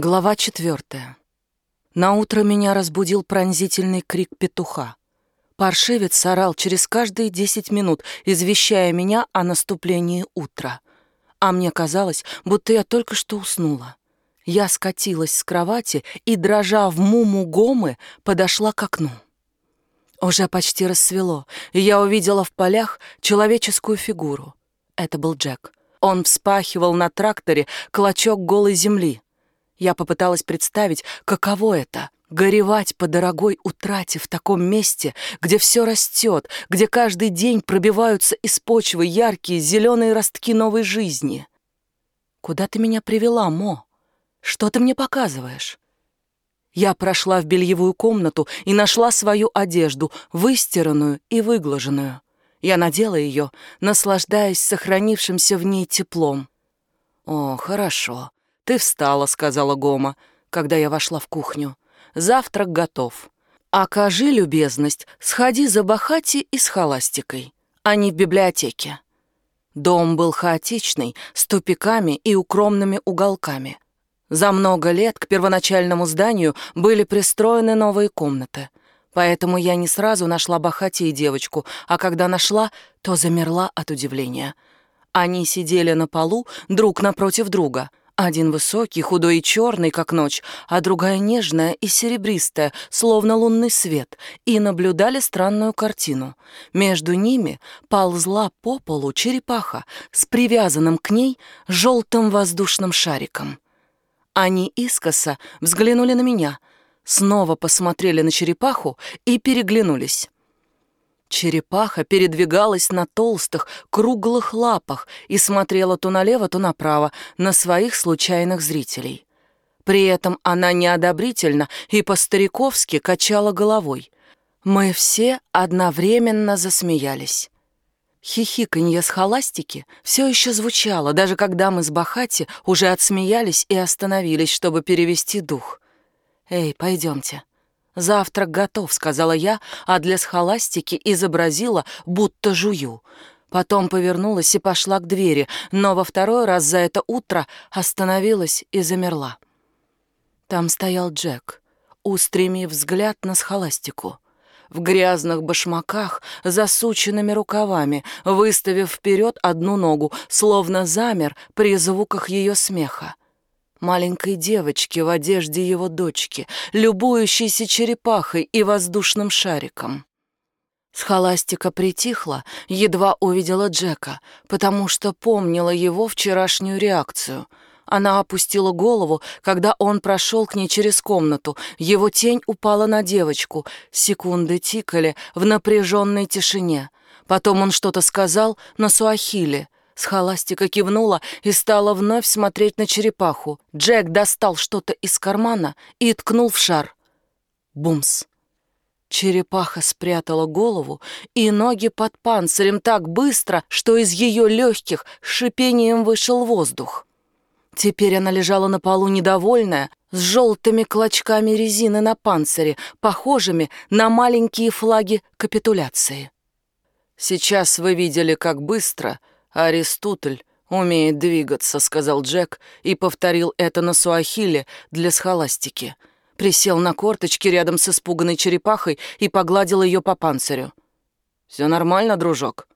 Глава четвертая. На утро меня разбудил пронзительный крик петуха. Паршивец орал через каждые десять минут, извещая меня о наступлении утра. А мне казалось, будто я только что уснула. Я скатилась с кровати и, дрожа в муму гомы, подошла к окну. Уже почти рассвело, и я увидела в полях человеческую фигуру. Это был Джек. Он вспахивал на тракторе клочок голой земли — я попыталась представить, каково это — горевать по дорогой утрате в таком месте, где все растет, где каждый день пробиваются из почвы яркие зеленые ростки новой жизни. Куда ты меня привела, Мо? Что ты мне показываешь? Я прошла в бельевую комнату и нашла свою одежду, выстиранную и выглаженную. Я надела ее, наслаждаясь сохранившимся в ней теплом. О, хорошо. «Ты встала», — сказала Гома, когда я вошла в кухню. «Завтрак готов. Окажи любезность, сходи за Бахати и с холастикой, не в библиотеке». Дом был хаотичный, с тупиками и укромными уголками. За много лет к первоначальному зданию были пристроены новые комнаты. Поэтому я не сразу нашла Бахати и девочку, а когда нашла, то замерла от удивления. Они сидели на полу друг напротив друга. Один высокий, худой и черный, как ночь, а другая нежная и серебристая, словно лунный свет, и наблюдали странную картину. Между ними ползла по полу черепаха с привязанным к ней желтым воздушным шариком. Они искоса взглянули на меня, снова посмотрели на черепаху и переглянулись. Черепаха передвигалась на толстых, круглых лапах и смотрела то налево, то направо на своих случайных зрителей. При этом она неодобрительно и по-стариковски качала головой. Мы все одновременно засмеялись. Хихиканье с холастики все еще звучало, даже когда мы с Бахати уже отсмеялись и остановились, чтобы перевести дух. «Эй, пойдемте», «Завтрак готов», — сказала я, а для схоластики изобразила, будто жую. Потом повернулась и пошла к двери, но во второй раз за это утро остановилась и замерла. Там стоял Джек, устремив взгляд на схоластику. В грязных башмаках, засученными рукавами, выставив вперед одну ногу, словно замер при звуках ее смеха маленькой девочки в одежде его дочки, любующейся черепахой и воздушным шариком. Схоластика притихла, едва увидела Джека, потому что помнила его вчерашнюю реакцию. Она опустила голову, когда он прошел к ней через комнату. Его тень упала на девочку. Секунды тикали в напряженной тишине. Потом он что-то сказал на суахиле — Схоластика кивнула и стала вновь смотреть на черепаху. Джек достал что-то из кармана и ткнул в шар. Бумс. Черепаха спрятала голову и ноги под панцирем так быстро, что из ее легких шипением вышел воздух. Теперь она лежала на полу недовольная, с желтыми клочками резины на панцире, похожими на маленькие флаги капитуляции. Сейчас вы видели, как быстро «Аристотель умеет двигаться», — сказал Джек и повторил это на суахиле для схоластики. Присел на корточки рядом с испуганной черепахой и погладил ее по панцирю. «Все нормально, дружок?»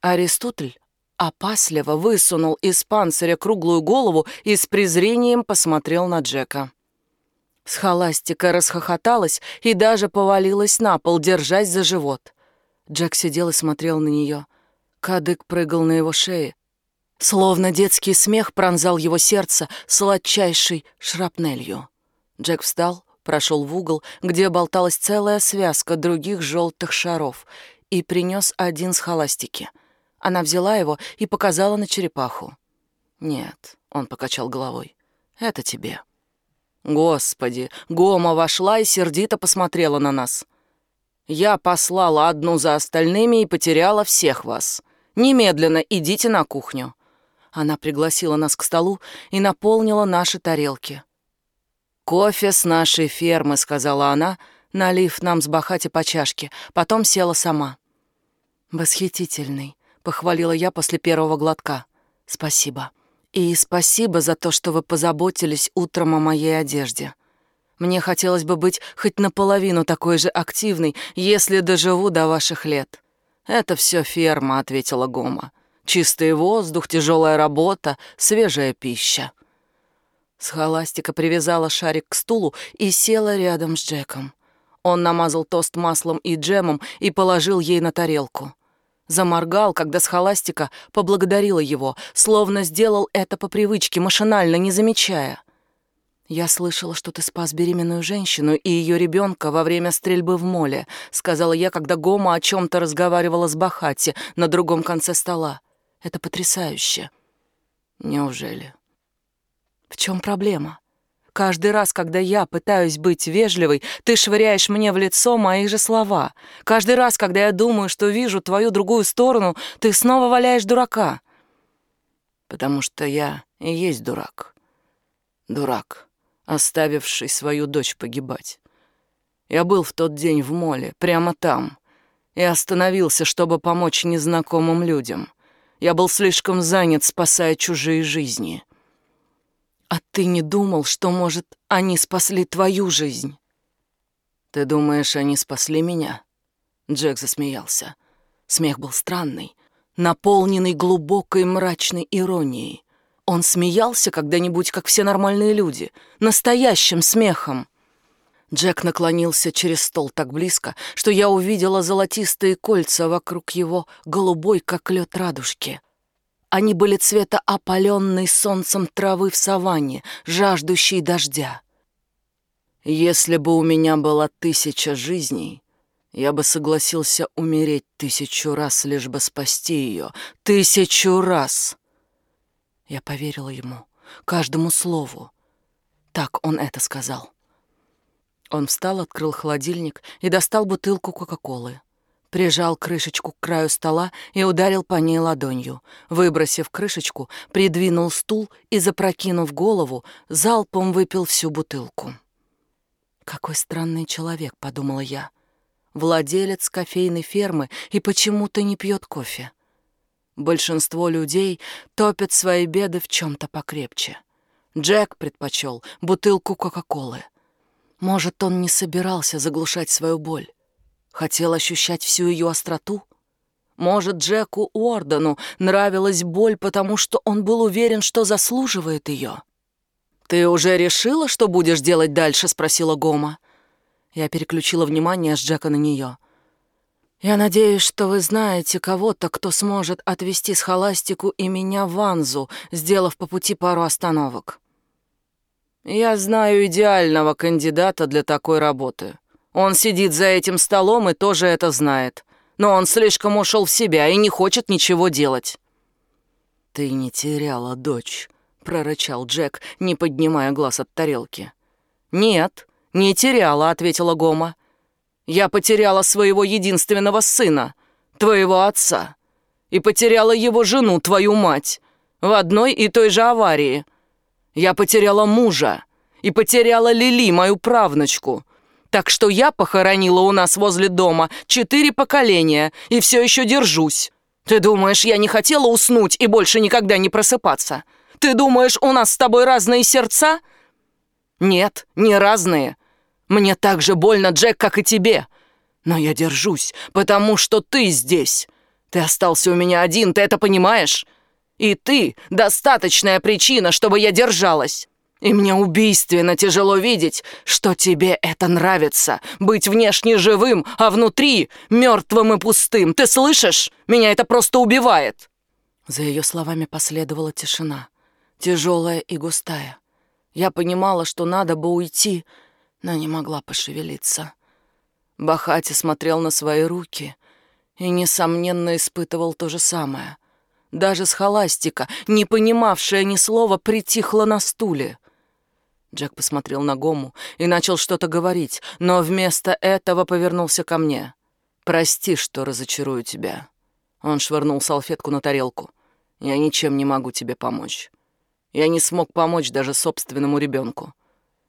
Аристотель опасливо высунул из панциря круглую голову и с презрением посмотрел на Джека. Схоластика расхохоталась и даже повалилась на пол, держась за живот. Джек сидел и смотрел на нее. Кадык прыгал на его шее. Словно детский смех пронзал его сердце сладчайшей шрапнелью. Джек встал, прошел в угол, где болталась целая связка других желтых шаров, и принес один с холастики. Она взяла его и показала на черепаху. «Нет», — он покачал головой, — «это тебе». Господи, Гома вошла и сердито посмотрела на нас. «Я послала одну за остальными и потеряла всех вас. Немедленно идите на кухню». Она пригласила нас к столу и наполнила наши тарелки. «Кофе с нашей фермы», — сказала она, налив нам с бахати по чашке, потом села сама. «Восхитительный», — похвалила я после первого глотка. «Спасибо. И спасибо за то, что вы позаботились утром о моей одежде. Мне хотелось бы быть хоть наполовину такой же активной, если доживу до ваших лет. Это все ферма, ответила Гома. Чистый воздух, тяжелая работа, свежая пища. Схоластика привязала шарик к стулу и села рядом с Джеком. Он намазал тост маслом и джемом и положил ей на тарелку. Заморгал, когда схоластика поблагодарила его, словно сделал это по привычке, машинально, не замечая. «Я слышала, что ты спас беременную женщину и ее ребенка во время стрельбы в моле», сказала я, когда Гома о чем-то разговаривала с Бахати на другом конце стола. «Это потрясающе». «Неужели?» «В чем проблема?» Каждый раз, когда я пытаюсь быть вежливой, ты швыряешь мне в лицо мои же слова. Каждый раз, когда я думаю, что вижу твою другую сторону, ты снова валяешь дурака. Потому что я и есть дурак. Дурак, оставивший свою дочь погибать. Я был в тот день в моле, прямо там, и остановился, чтобы помочь незнакомым людям. Я был слишком занят, спасая чужие жизни. А ты не думал, что, может, они спасли твою жизнь? Ты думаешь, они спасли меня? Джек засмеялся. Смех был странный, наполненный глубокой мрачной иронией. Он смеялся когда-нибудь, как все нормальные люди, настоящим смехом. Джек наклонился через стол так близко, что я увидела золотистые кольца вокруг его голубой, как лед радужки. Они были цвета опаленной солнцем травы в саванне, жаждущей дождя. Если бы у меня была тысяча жизней, я бы согласился умереть тысячу раз, лишь бы спасти ее. Тысячу раз! Я поверила ему, каждому слову. Так он это сказал. Он встал, открыл холодильник и достал бутылку Кока-Колы прижал крышечку к краю стола и ударил по ней ладонью. Выбросив крышечку, придвинул стул и, запрокинув голову, залпом выпил всю бутылку. «Какой странный человек», — подумала я. «Владелец кофейной фермы и почему-то не пьет кофе. Большинство людей топят свои беды в чем-то покрепче. Джек предпочел бутылку Кока-Колы. Может, он не собирался заглушать свою боль. Хотел ощущать всю ее остроту? Может, Джеку Уордену нравилась боль, потому что он был уверен, что заслуживает ее? «Ты уже решила, что будешь делать дальше?» — спросила Гома. Я переключила внимание с Джека на нее. «Я надеюсь, что вы знаете кого-то, кто сможет отвезти схоластику и меня в Ванзу, сделав по пути пару остановок». «Я знаю идеального кандидата для такой работы», он сидит за этим столом и тоже это знает. Но он слишком ушел в себя и не хочет ничего делать». «Ты не теряла дочь», — прорычал Джек, не поднимая глаз от тарелки. «Нет, не теряла», — ответила Гома. «Я потеряла своего единственного сына, твоего отца, и потеряла его жену, твою мать, в одной и той же аварии. Я потеряла мужа и потеряла Лили, мою правнучку, так что я похоронила у нас возле дома четыре поколения и все еще держусь. Ты думаешь, я не хотела уснуть и больше никогда не просыпаться? Ты думаешь, у нас с тобой разные сердца? Нет, не разные. Мне так же больно, Джек, как и тебе. Но я держусь, потому что ты здесь. Ты остался у меня один, ты это понимаешь? И ты — достаточная причина, чтобы я держалась. И мне убийственно тяжело видеть, что тебе это нравится. Быть внешне живым, а внутри мертвым и пустым. Ты слышишь? Меня это просто убивает. За ее словами последовала тишина, тяжелая и густая. Я понимала, что надо бы уйти, но не могла пошевелиться. Бахати смотрел на свои руки и, несомненно, испытывал то же самое. Даже схоластика, не понимавшая ни слова, притихла на стуле. Джек посмотрел на Гому и начал что-то говорить, но вместо этого повернулся ко мне. «Прости, что разочарую тебя». Он швырнул салфетку на тарелку. «Я ничем не могу тебе помочь. Я не смог помочь даже собственному ребенку.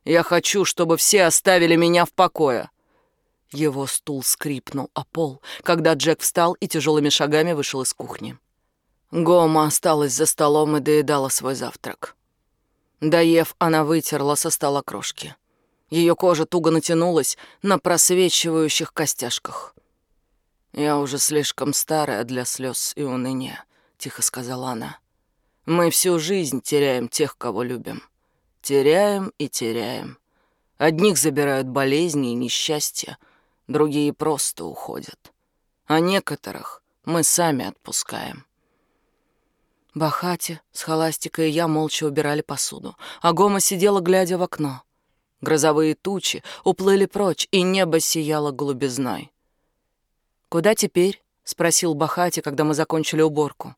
Я хочу, чтобы все оставили меня в покое». Его стул скрипнул о пол, когда Джек встал и тяжелыми шагами вышел из кухни. Гома осталась за столом и доедала свой завтрак. Доев, она вытерла со стола крошки. Ее кожа туго натянулась на просвечивающих костяшках. «Я уже слишком старая для слез и уныния», — тихо сказала она. «Мы всю жизнь теряем тех, кого любим. Теряем и теряем. Одних забирают болезни и несчастья, другие просто уходят. А некоторых мы сами отпускаем. Бахати с холастикой и я молча убирали посуду, а Гома сидела, глядя в окно. Грозовые тучи уплыли прочь, и небо сияло голубизной. «Куда теперь?» — спросил Бахати, когда мы закончили уборку.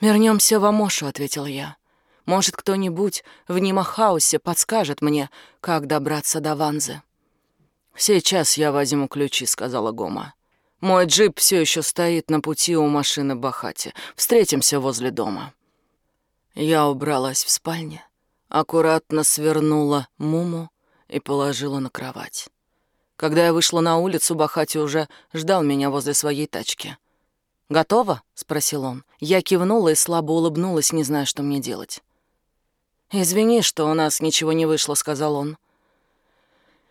«Вернемся в Амошу», — ответил я. «Может, кто-нибудь в Нимахаусе подскажет мне, как добраться до Ванзы». «Сейчас я возьму ключи», — сказала Гома. «Мой джип все еще стоит на пути у машины Бахати. Встретимся возле дома». Я убралась в спальне, аккуратно свернула Муму и положила на кровать. Когда я вышла на улицу, Бахати уже ждал меня возле своей тачки. «Готово?» — спросил он. Я кивнула и слабо улыбнулась, не зная, что мне делать. «Извини, что у нас ничего не вышло», — сказал он.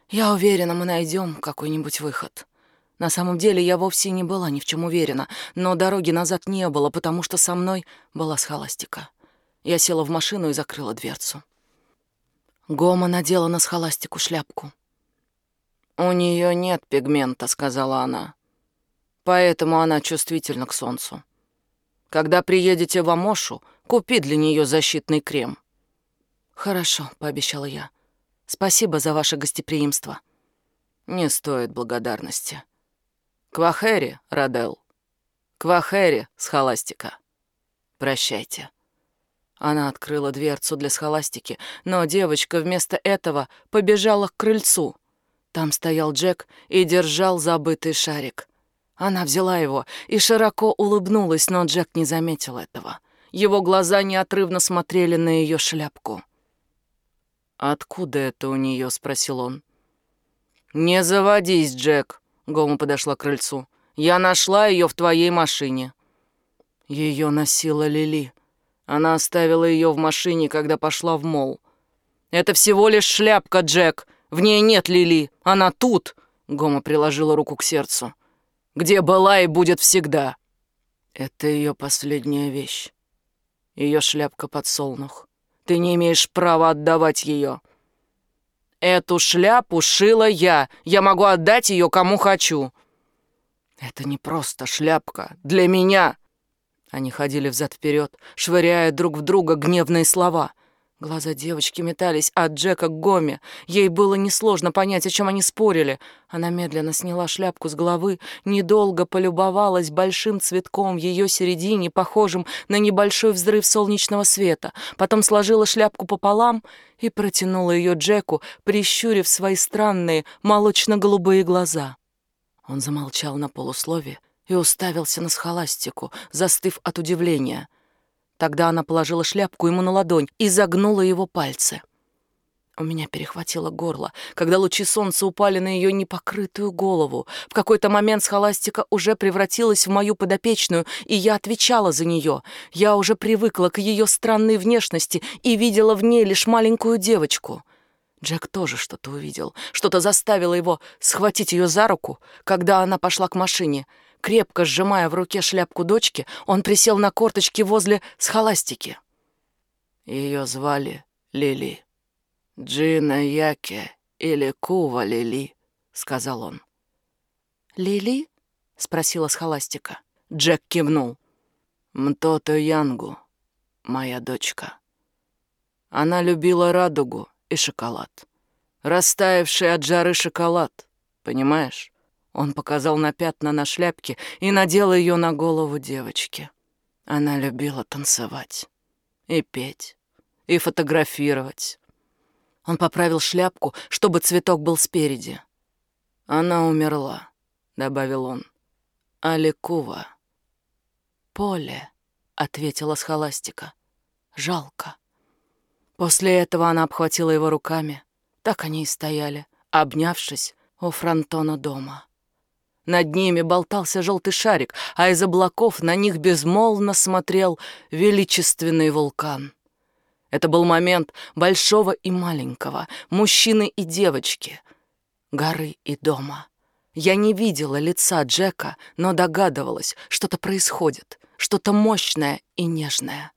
Я уверена, мы найдем какой-нибудь выход. На самом деле я вовсе не была ни в чем уверена, но дороги назад не было, потому что со мной была схоластика. Я села в машину и закрыла дверцу. Гома надела на схоластику шляпку. «У нее нет пигмента», — сказала она. «Поэтому она чувствительна к солнцу. Когда приедете в Амошу, купи для нее защитный крем». «Хорошо», — пообещала я. Спасибо за ваше гостеприимство. Не стоит благодарности. Квахери, Радел. Квахери, схоластика. Прощайте. Она открыла дверцу для схоластики, но девочка вместо этого побежала к крыльцу. Там стоял Джек и держал забытый шарик. Она взяла его и широко улыбнулась, но Джек не заметил этого. Его глаза неотрывно смотрели на ее шляпку. «Откуда это у нее?» — спросил он. «Не заводись, Джек», — Гома подошла к крыльцу. «Я нашла ее в твоей машине». Ее носила Лили. Она оставила ее в машине, когда пошла в мол. «Это всего лишь шляпка, Джек. В ней нет Лили. Она тут!» Гома приложила руку к сердцу. «Где была и будет всегда». Это ее последняя вещь. Ее шляпка подсолнух. Ты не имеешь права отдавать ее. Эту шляпу шила я. Я могу отдать ее кому хочу. Это не просто шляпка. Для меня. Они ходили взад-вперед, швыряя друг в друга гневные слова — Глаза девочки метались от Джека к Гоме. Ей было несложно понять, о чем они спорили. Она медленно сняла шляпку с головы, недолго полюбовалась большим цветком в ее середине, похожим на небольшой взрыв солнечного света. Потом сложила шляпку пополам и протянула ее Джеку, прищурив свои странные молочно-голубые глаза. Он замолчал на полуслове и уставился на схоластику, застыв от удивления — Тогда она положила шляпку ему на ладонь и загнула его пальцы. У меня перехватило горло, когда лучи солнца упали на ее непокрытую голову. В какой-то момент схоластика уже превратилась в мою подопечную, и я отвечала за нее. Я уже привыкла к ее странной внешности и видела в ней лишь маленькую девочку. Джек тоже что-то увидел, что-то заставило его схватить ее за руку, когда она пошла к машине — Крепко сжимая в руке шляпку дочки, он присел на корточки возле схоластики. Ее звали Лили. Джина Яке или Кува Лили, сказал он. Лили? спросила схоластика. Джек кивнул. Мтото Янгу, моя дочка. Она любила радугу и шоколад. Растаявший от жары шоколад, понимаешь? Он показал на пятна на шляпке и надел ее на голову девочки. Она любила танцевать и петь, и фотографировать. Он поправил шляпку, чтобы цветок был спереди. «Она умерла», — добавил он. «Аликува». «Поле», — ответила схоластика. «Жалко». После этого она обхватила его руками. Так они и стояли, обнявшись у фронтона дома. Над ними болтался желтый шарик, а из облаков на них безмолвно смотрел величественный вулкан. Это был момент большого и маленького, мужчины и девочки, горы и дома. Я не видела лица Джека, но догадывалась, что-то происходит, что-то мощное и нежное.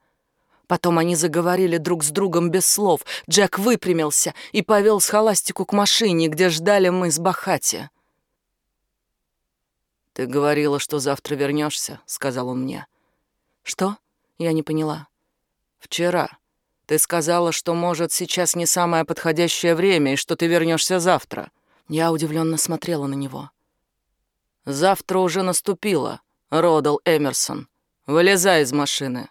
Потом они заговорили друг с другом без слов. Джек выпрямился и повел схоластику к машине, где ждали мы с Бахати. «Ты говорила, что завтра вернешься, сказал он мне. «Что?» — я не поняла. «Вчера. Ты сказала, что, может, сейчас не самое подходящее время и что ты вернешься завтра». Я удивленно смотрела на него. «Завтра уже наступило, Родал Эмерсон. Вылезай из машины.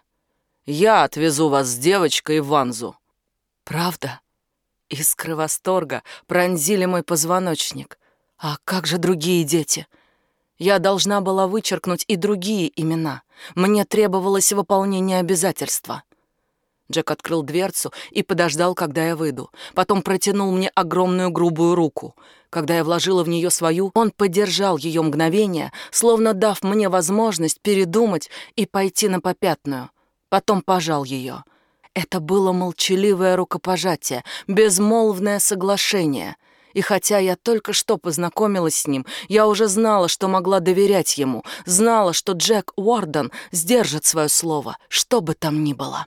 Я отвезу вас с девочкой в Ванзу». «Правда?» Искры восторга пронзили мой позвоночник. «А как же другие дети?» Я должна была вычеркнуть и другие имена. Мне требовалось выполнение обязательства. Джек открыл дверцу и подождал, когда я выйду. Потом протянул мне огромную грубую руку. Когда я вложила в нее свою, он поддержал ее мгновение, словно дав мне возможность передумать и пойти на попятную. Потом пожал ее. Это было молчаливое рукопожатие, безмолвное соглашение — и хотя я только что познакомилась с ним, я уже знала, что могла доверять ему, знала, что Джек Уорден сдержит свое слово, что бы там ни было.